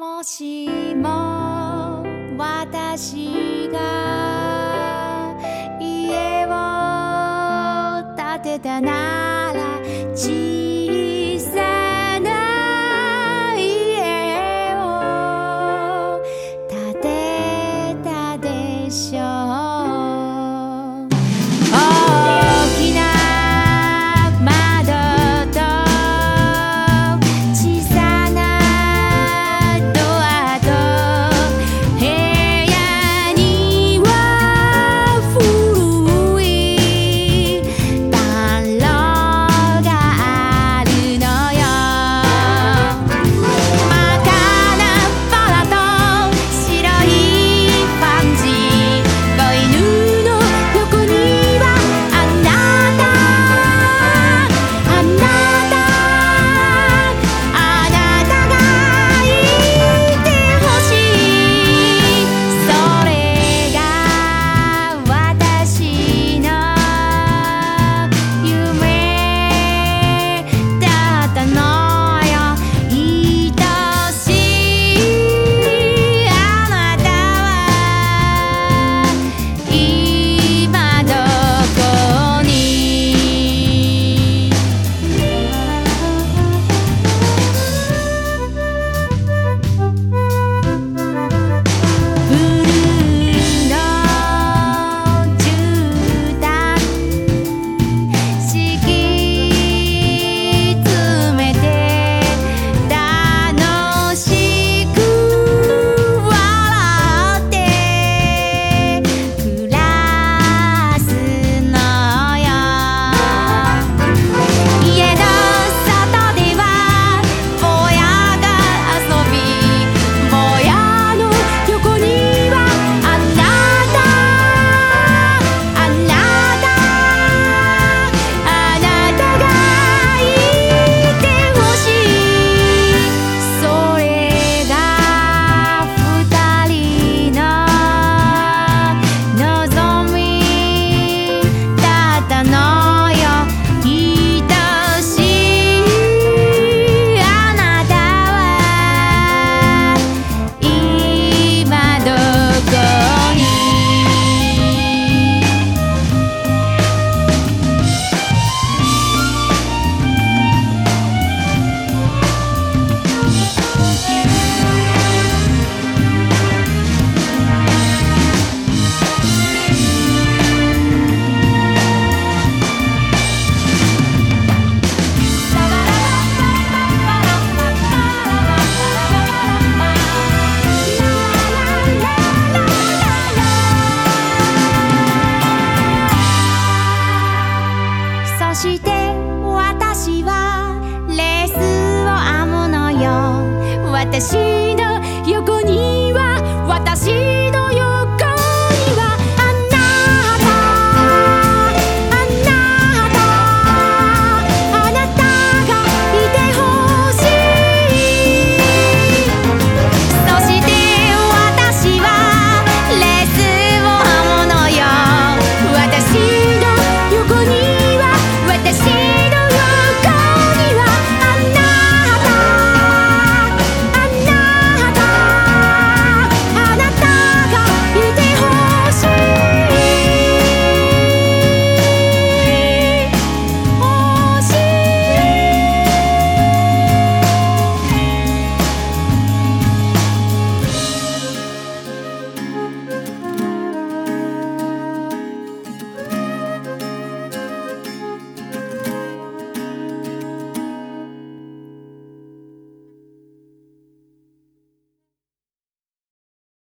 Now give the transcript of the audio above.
もしも私が家を建てたなら小さな家を建てたでしょう。私の横には私